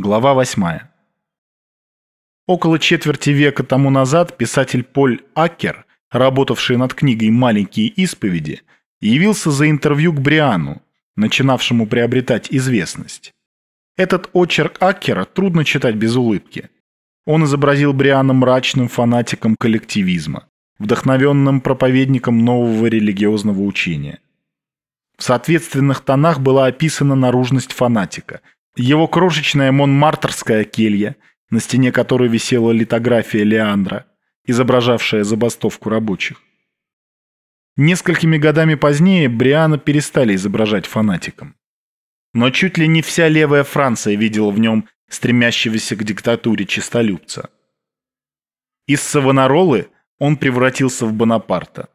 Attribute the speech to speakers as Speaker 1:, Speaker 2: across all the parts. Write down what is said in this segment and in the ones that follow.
Speaker 1: Глава 8. Около четверти века тому назад писатель Поль Аккер, работавший над книгой «Маленькие исповеди», явился за интервью к Бриану, начинавшему приобретать известность. Этот очерк Аккера трудно читать без улыбки. Он изобразил Бриана мрачным фанатиком коллективизма, вдохновенным проповедником нового религиозного учения. В соответственных тонах была описана наружность фанатика, его крошечная монмартрская келья, на стене которой висела литография Леандра, изображавшая забастовку рабочих. Несколькими годами позднее Бриана перестали изображать фанатиком. Но чуть ли не вся левая Франция видела в нем стремящегося к диктатуре честолюбца. Из Савонаролы он превратился в Бонапарта.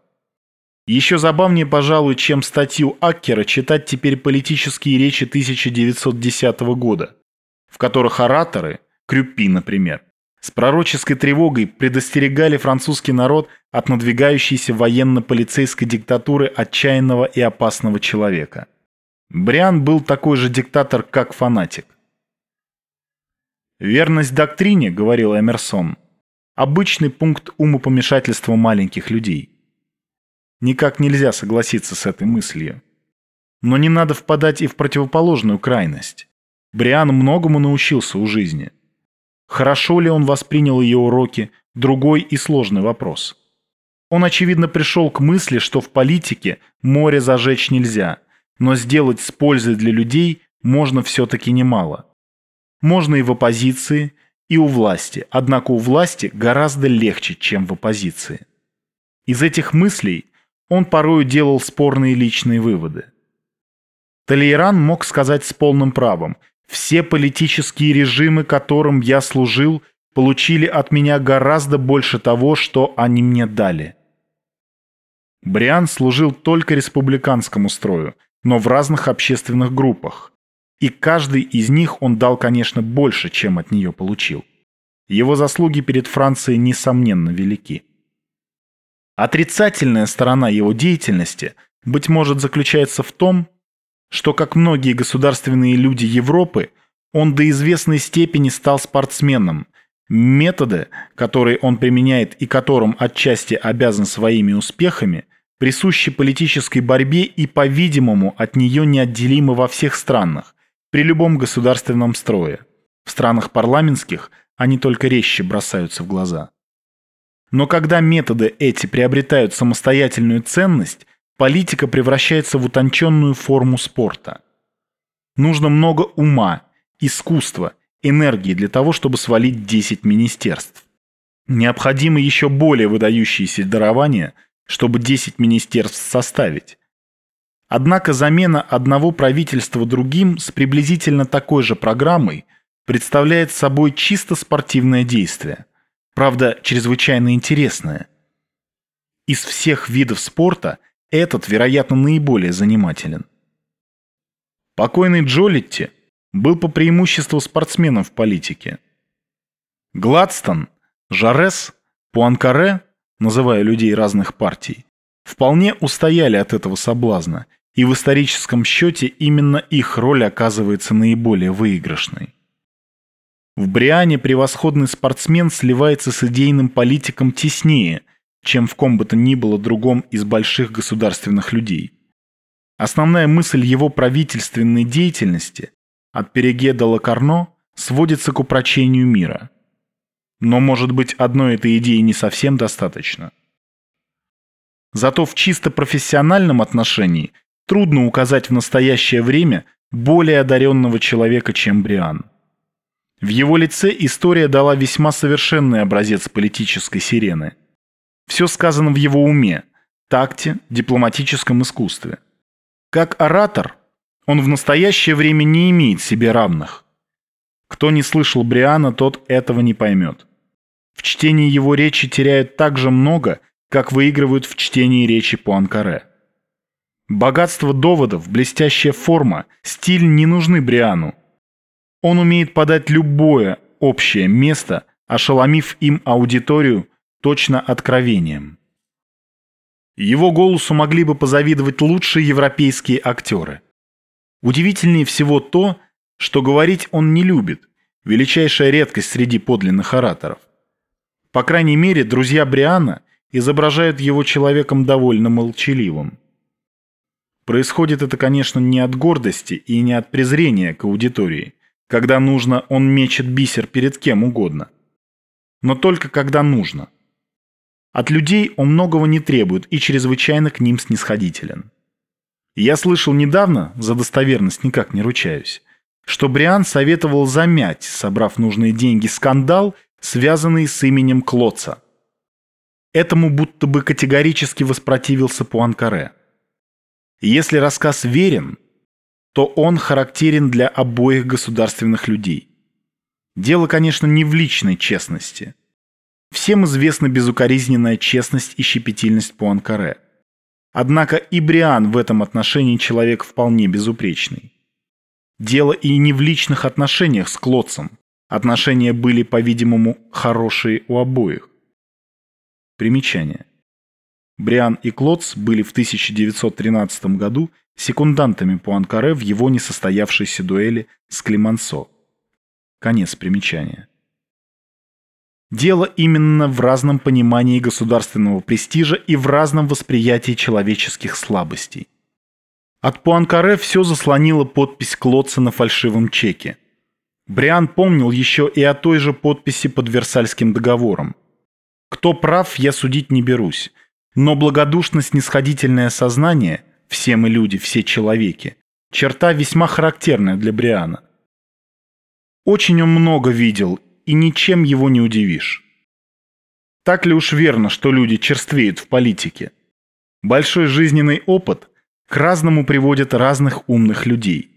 Speaker 1: Еще забавнее, пожалуй, чем статью Аккера читать теперь политические речи 1910 года, в которых ораторы, Крюпи, например, с пророческой тревогой предостерегали французский народ от надвигающейся военно-полицейской диктатуры отчаянного и опасного человека. Бриан был такой же диктатор, как фанатик. «Верность доктрине», — говорил Эмерсон, — «обычный пункт умопомешательства маленьких людей». Никак нельзя согласиться с этой мыслью. Но не надо впадать и в противоположную крайность. Бриан многому научился у жизни — Хорошо ли он воспринял ее уроки – другой и сложный вопрос. Он, очевидно, пришел к мысли, что в политике море зажечь нельзя, но сделать с пользой для людей можно все-таки немало. Можно и в оппозиции, и у власти, однако у власти гораздо легче, чем в оппозиции. Из этих мыслей он порою делал спорные личные выводы. Толейран мог сказать с полным правом – все политические режимы, которым я служил, получили от меня гораздо больше того, что они мне дали. Бриан служил только республиканскому строю, но в разных общественных группах. И каждый из них он дал, конечно, больше, чем от нее получил. Его заслуги перед Францией, несомненно, велики. Отрицательная сторона его деятельности, быть может, заключается в том, что, как многие государственные люди Европы, он до известной степени стал спортсменом. Методы, которые он применяет и которым отчасти обязан своими успехами, присущи политической борьбе и, по-видимому, от нее неотделимы во всех странах, при любом государственном строе. В странах парламентских они только резче бросаются в глаза. Но когда методы эти приобретают самостоятельную ценность, политика превращается в утонченную форму спорта. Нужно много ума, искусства, энергии для того, чтобы свалить 10 министерств. Необходимо еще более выдающиеся дарования, чтобы 10 министерств составить. Однако замена одного правительства другим с приблизительно такой же программой представляет собой чисто спортивное действие. Правда, чрезвычайно интересное. Из всех видов спорта – этот, вероятно, наиболее занимателен. Покойный Джолитти был по преимуществу спортсменом в политике. Гладстон, Жарес, Пуанкаре, называя людей разных партий, вполне устояли от этого соблазна, и в историческом счете именно их роль оказывается наиболее выигрышной. В Бриане превосходный спортсмен сливается с идейным политиком теснее – чем в ком бы то ни было другом из больших государственных людей. Основная мысль его правительственной деятельности от Переге до Лакарно сводится к упрочению мира. Но, может быть, одной этой идеи не совсем достаточно. Зато в чисто профессиональном отношении трудно указать в настоящее время более одаренного человека, чем Бриан. В его лице история дала весьма совершенный образец политической сирены – все сказано в его уме, такте, дипломатическом искусстве. Как оратор, он в настоящее время не имеет себе равных. Кто не слышал Бриана, тот этого не поймет. В чтении его речи теряют так же много, как выигрывают в чтении речи по Анкаре. Богатство доводов, блестящая форма, стиль не нужны Бриану. Он умеет подать любое общее место, ошеломив им аудиторию точно откровением. Его голосу могли бы позавидовать лучшие европейские актеры. Удивительнее всего то, что говорить он не любит, величайшая редкость среди подлинных ораторов. По крайней мере, друзья Бриана изображают его человеком довольно молчаливым. Происходит это, конечно, не от гордости и не от презрения к аудитории. Когда нужно, он мечет бисер перед кем угодно. Но только когда нужно. От людей он многого не требует и чрезвычайно к ним снисходителен. Я слышал недавно, за достоверность никак не ручаюсь, что Бриан советовал замять, собрав нужные деньги, скандал, связанный с именем Клоца. Этому будто бы категорически воспротивился Пуанкаре. Если рассказ верен, то он характерен для обоих государственных людей. Дело, конечно, не в личной честности. Всем известна безукоризненная честность и щепетильность Пуанкаре. Однако и Бриан в этом отношении человек вполне безупречный. Дело и не в личных отношениях с Клодцем. Отношения были, по-видимому, хорошие у обоих. Примечание. Бриан и Клодц были в 1913 году секундантами Пуанкаре в его несостоявшейся дуэли с Климансо. Конец примечания. Дело именно в разном понимании государственного престижа и в разном восприятии человеческих слабостей. От Пуанкаре все заслонила подпись Клотца на фальшивом чеке. Бриан помнил еще и о той же подписи под Версальским договором. Кто прав, я судить не берусь. Но благодушно-снисходительное сознание, все мы люди, все человеки, черта весьма характерная для Бриана. Очень он много видел и ничем его не удивишь. Так ли уж верно, что люди черствеют в политике? Большой жизненный опыт к разному приводит разных умных людей.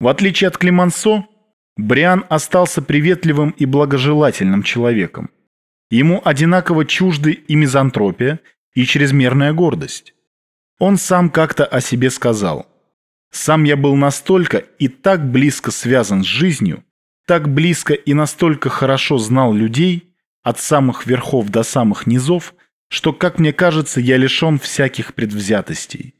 Speaker 1: В отличие от Климансо, Бриан остался приветливым и благожелательным человеком. Ему одинаково чужды и мизантропия, и чрезмерная гордость. Он сам как-то о себе сказал. «Сам я был настолько и так близко связан с жизнью, так близко и настолько хорошо знал людей, от самых верхов до самых низов, что, как мне кажется, я лишен всяких предвзятостей.